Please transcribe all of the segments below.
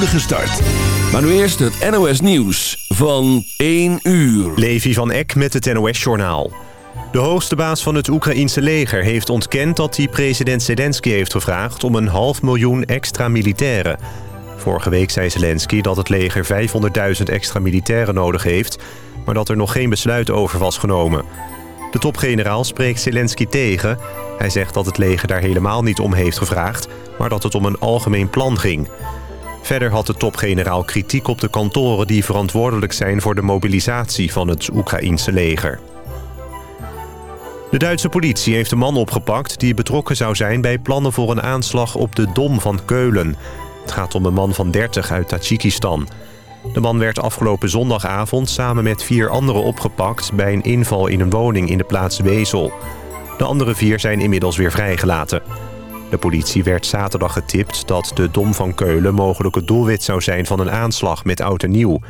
start. Maar nu eerst het NOS Nieuws van 1 uur. Levi van Eck met het NOS-journaal. De hoogste baas van het Oekraïense leger heeft ontkend dat hij president Zelensky heeft gevraagd... om een half miljoen extra militairen. Vorige week zei Zelensky dat het leger 500.000 extra militairen nodig heeft... maar dat er nog geen besluit over was genomen. De topgeneraal spreekt Zelensky tegen. Hij zegt dat het leger daar helemaal niet om heeft gevraagd... maar dat het om een algemeen plan ging. Verder had de topgeneraal kritiek op de kantoren... die verantwoordelijk zijn voor de mobilisatie van het Oekraïense leger. De Duitse politie heeft een man opgepakt... die betrokken zou zijn bij plannen voor een aanslag op de Dom van Keulen. Het gaat om een man van 30 uit Tajikistan... De man werd afgelopen zondagavond samen met vier anderen opgepakt... bij een inval in een woning in de plaats Wezel. De andere vier zijn inmiddels weer vrijgelaten. De politie werd zaterdag getipt dat de Dom van Keulen... mogelijk het doelwit zou zijn van een aanslag met oud en nieuw.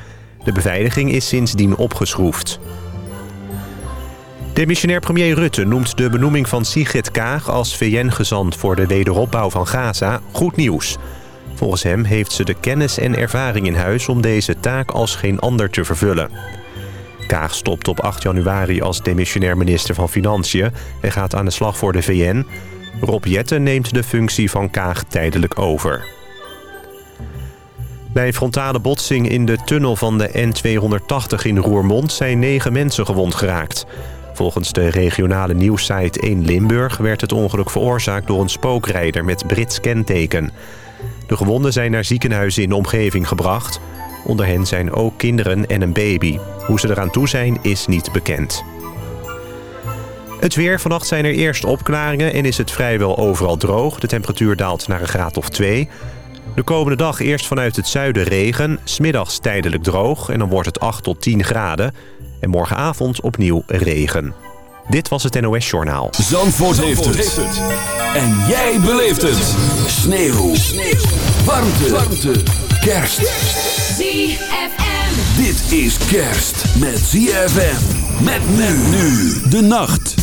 De beveiliging is sindsdien opgeschroefd. Demissionair premier Rutte noemt de benoeming van Sigrid Kaag... als VN-gezant voor de wederopbouw van Gaza goed nieuws... Volgens hem heeft ze de kennis en ervaring in huis om deze taak als geen ander te vervullen. Kaag stopt op 8 januari als demissionair minister van Financiën... en gaat aan de slag voor de VN. Rob Jetten neemt de functie van Kaag tijdelijk over. Bij een frontale botsing in de tunnel van de N280 in Roermond... zijn negen mensen gewond geraakt. Volgens de regionale nieuwssite 1 Limburg... werd het ongeluk veroorzaakt door een spookrijder met Brits kenteken... De gewonden zijn naar ziekenhuizen in de omgeving gebracht. Onder hen zijn ook kinderen en een baby. Hoe ze eraan toe zijn is niet bekend. Het weer. Vannacht zijn er eerst opklaringen en is het vrijwel overal droog. De temperatuur daalt naar een graad of 2. De komende dag eerst vanuit het zuiden regen. Smiddags tijdelijk droog en dan wordt het 8 tot 10 graden. En morgenavond opnieuw regen. Dit was het NOS Journaal. Zandvoort, heeft, het. En jij beleeft het. Sneeuw. Sneeuw. Warmte. Warmte. Kerst. ZFM. Dit is kerst met ZFM. Met men nu. De nacht.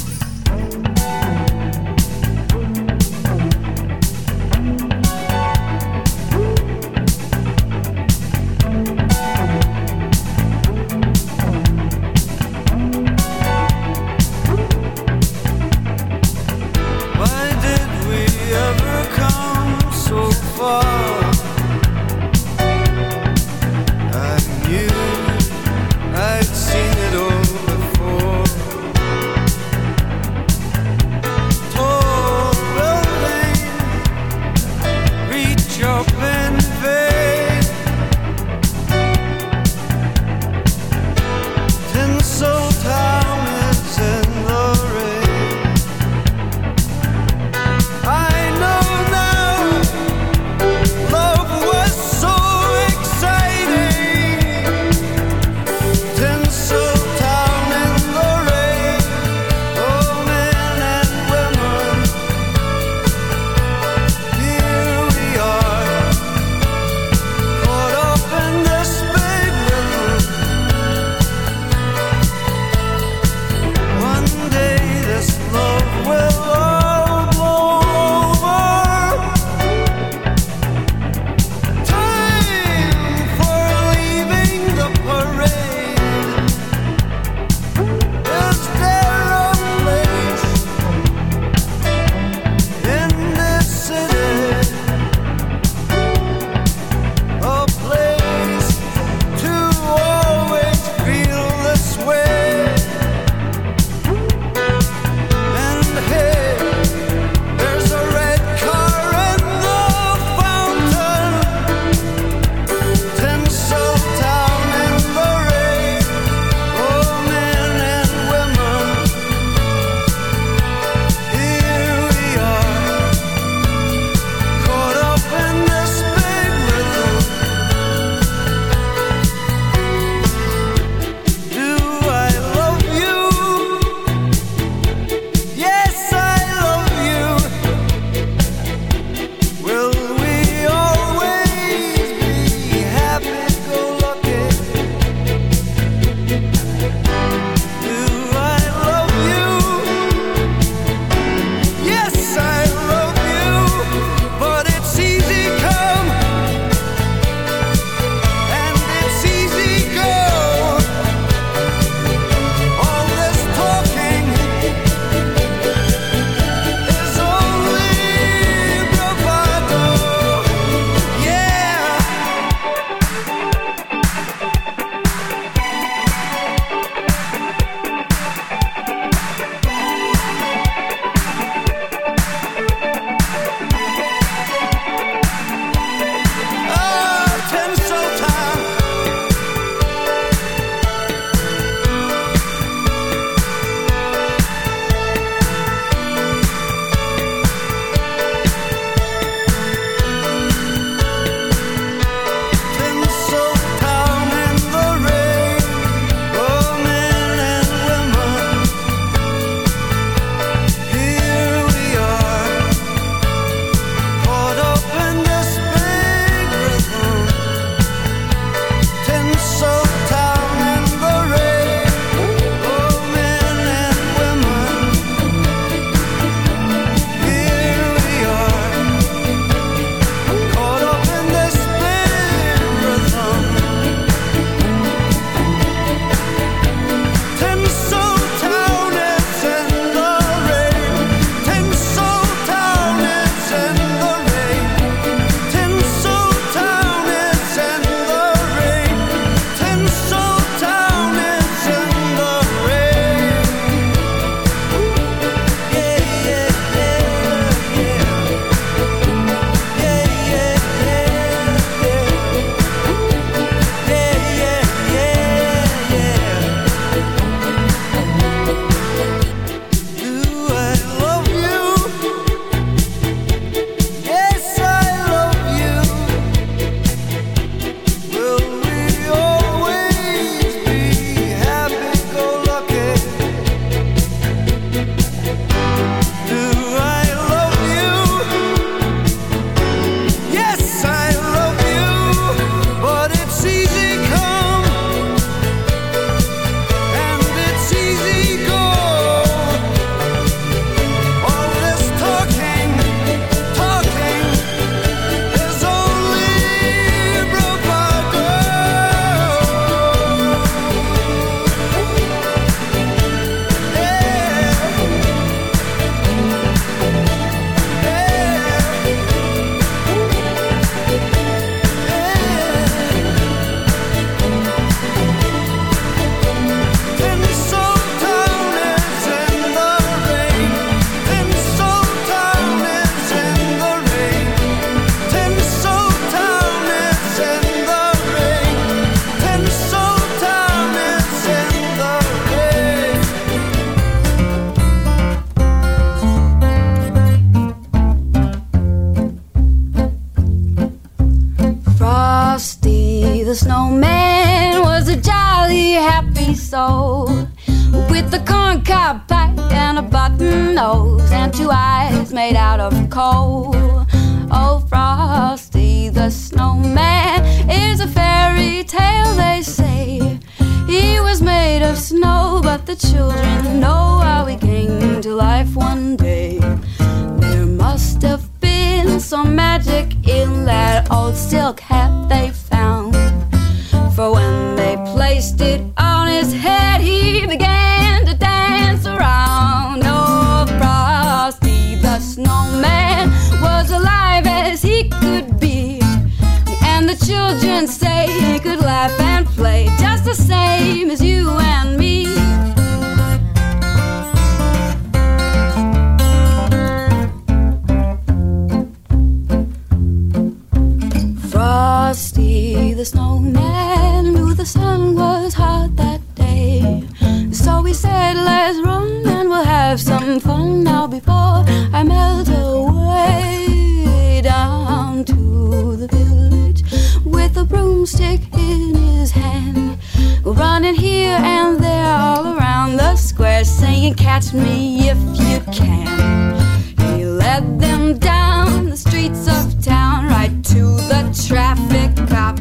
Have some fun now before I melt away down to the village with a broomstick in his hand. Running here and there all around the square, saying, Catch me if you can. He led them down the streets of town right to the traffic cop.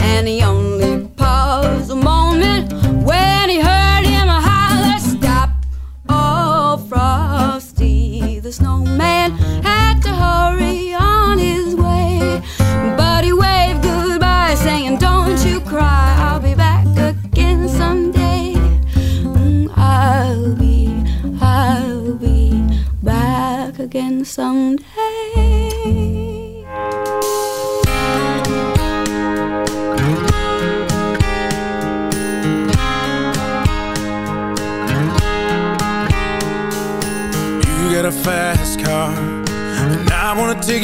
And he only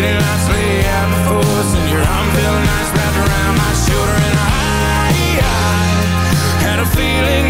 Sitting nicely at the force And your arm feeling nice wrapped around my shoulder And I, I had a feeling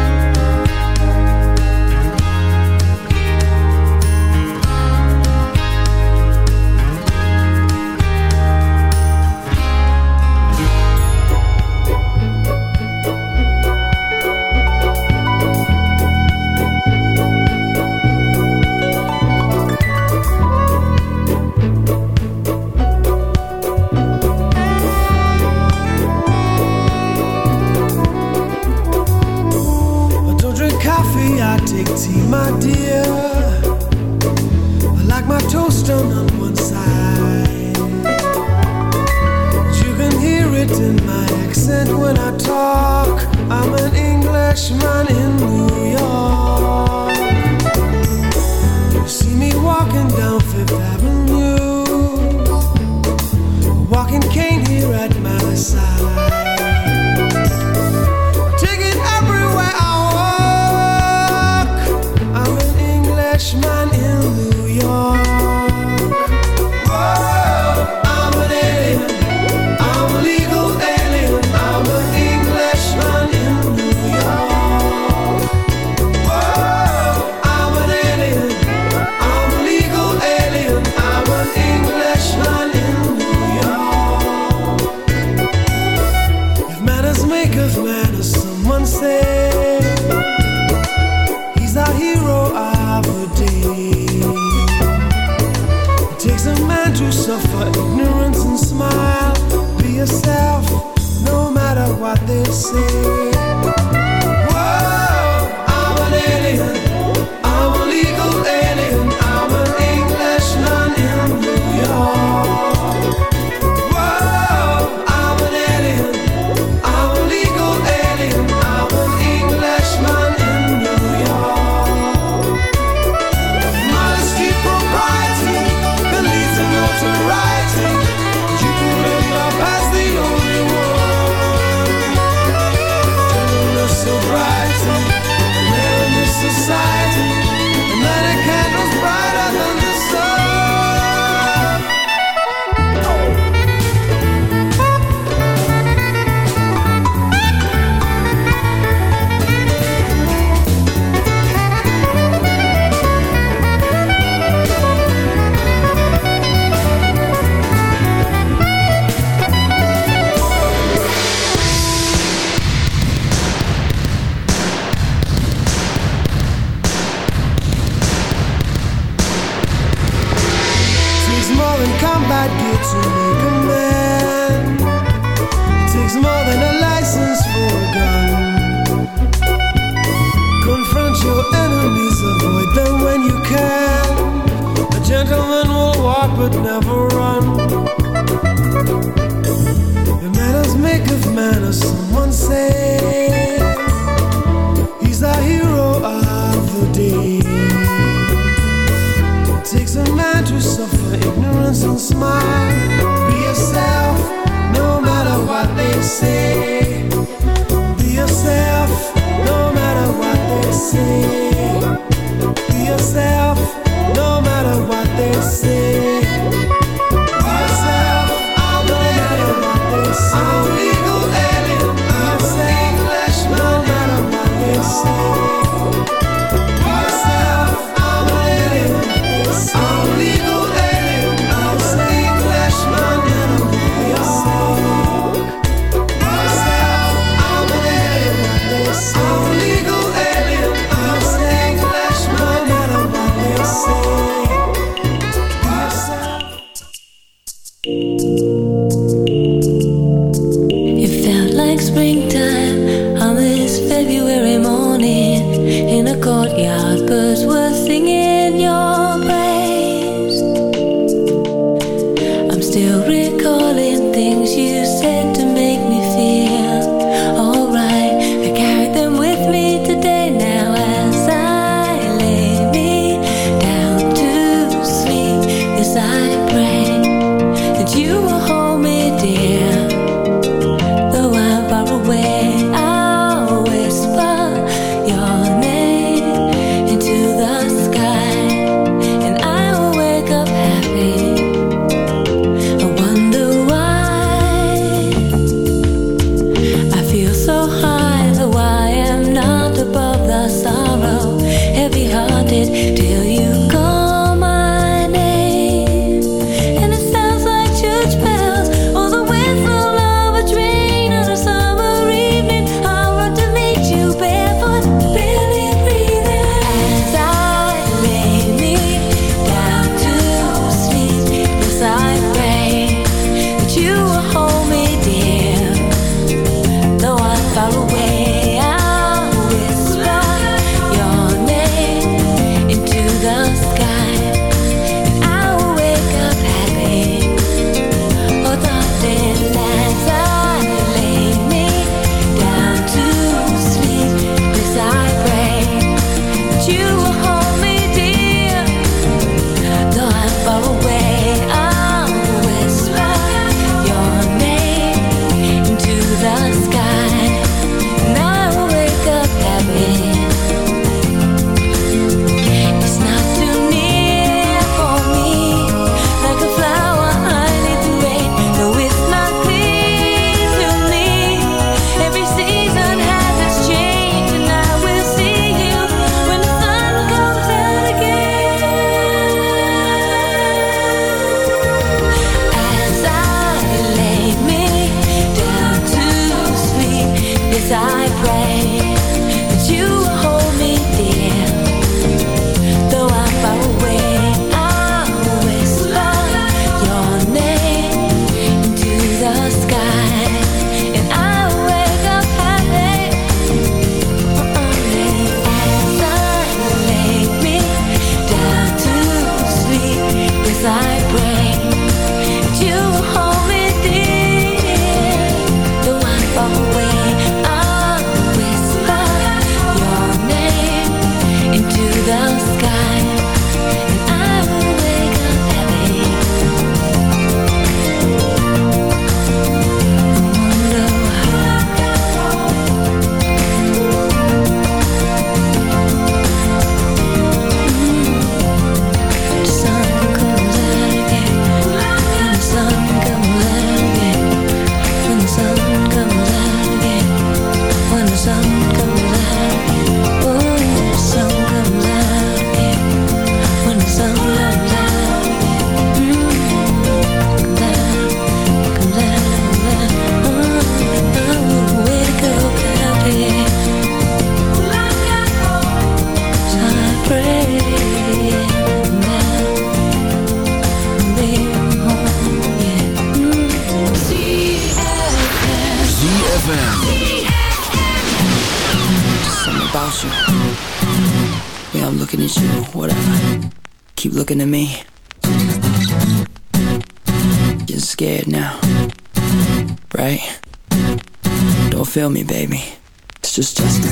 It's just.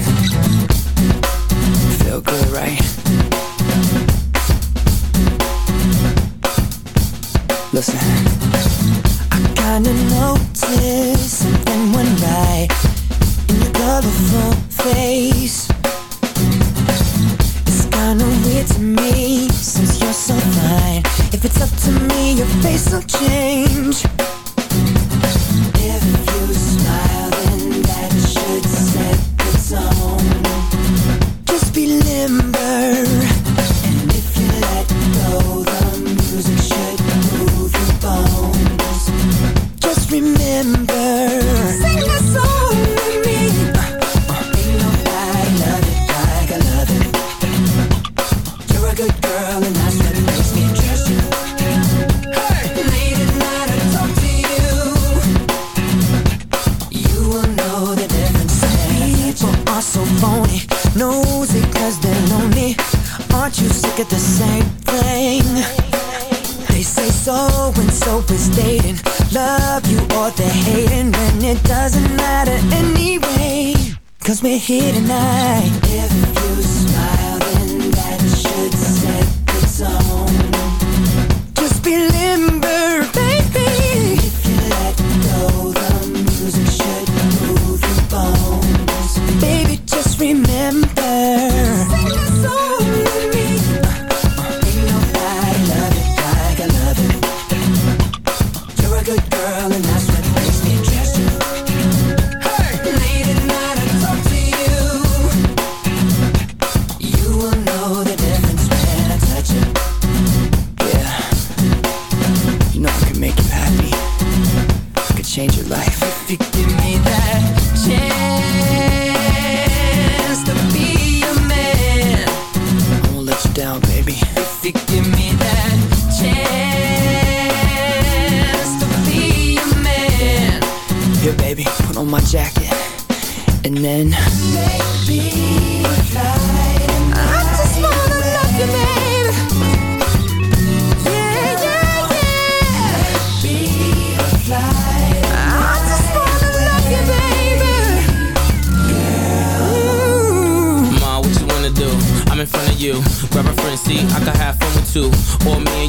Feel good, right? Listen. I kinda in your colorful face. It's kinda weird to me since you're so fine If it's up to me, your face will change remember here tonight Then Make I just wanna love you, baby Yeah, yeah, yeah Be a fly I just wanna love you, baby Ooh. Ma, what you wanna do? I'm in front of you. Grab a friend, see, I can have fun with two. Or me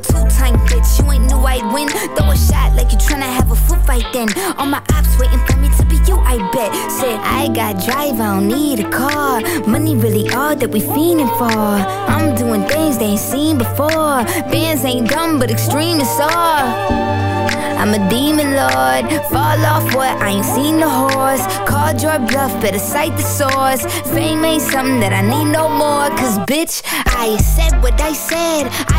Two-time bitch, you ain't knew I'd win. Throw a shot like you tryna have a foot fight then. All my ops waiting for me to be you, I bet. Said, I got drive, I don't need a car. Money really all that we fiending for. I'm doing things they ain't seen before. Bands ain't dumb, but extreme is all. I'm a demon lord. Fall off what? I ain't seen the horse. Called your bluff, better cite the source. Fame ain't something that I need no more. Cause bitch, I said what I said.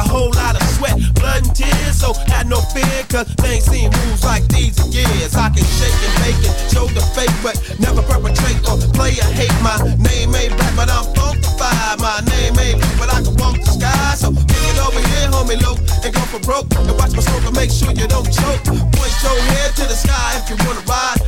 A whole lot of sweat, blood, and tears. So have no fear, cause they ain't seen moves like these in years. I can shake and make it, show the fake, but never perpetrate or play a hate. My name ain't black, but I'm funkified. My name ain't blue, but I can walk the sky. So kick it over here, homie, low, and go for broke. And watch my smoke and make sure you don't choke. Point your head to the sky if you wanna ride,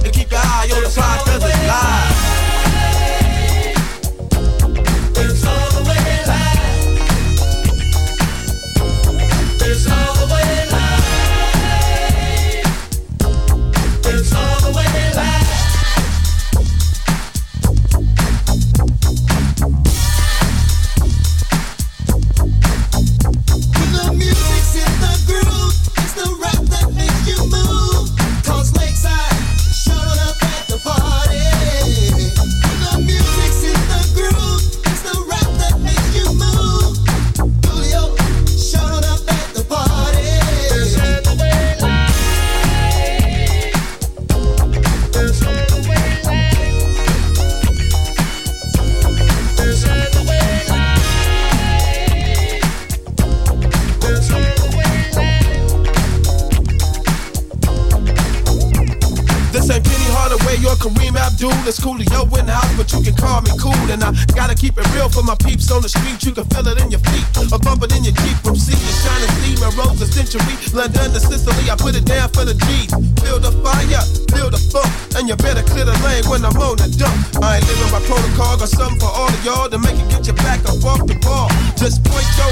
London to Sicily, I put it down for the G's. Build a fire, build a funk, and you better clear the lane when I'm on the dump. I ain't living by protocol, got something for all of y'all to make it get your back up off the ball. Just point your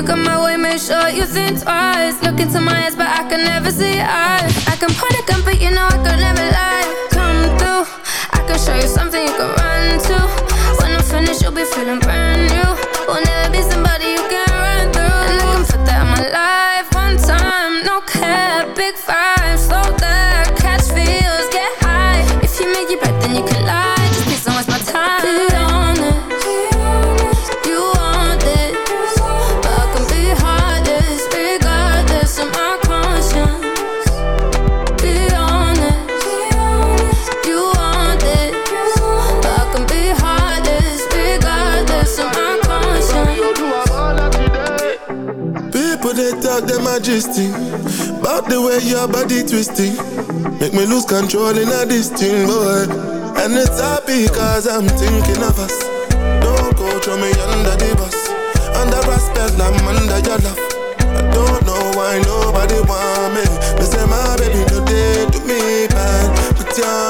you come my way, make sure you think twice. Look into my eyes, but I can never see eyes. I can point a gun, but you know I could never lie. Come through, I can show you something you can run to. When I'm finished, you'll be feeling brand new. Will never be somebody the way your body twisting. Make me lose control in a this thing, boy. And it's happy cause I'm thinking of us. Don't go throw me under the bus. Under respect, I'm under your love. I don't know why nobody want me. Me say my baby no to me bad. Put your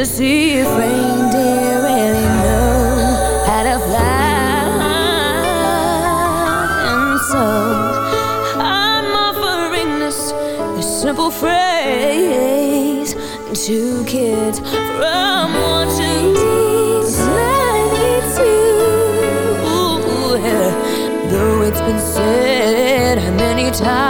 To see if reindeer really know how to fly. And so I'm offering this, this simple phrase to kids from one to. Though it's been said many times,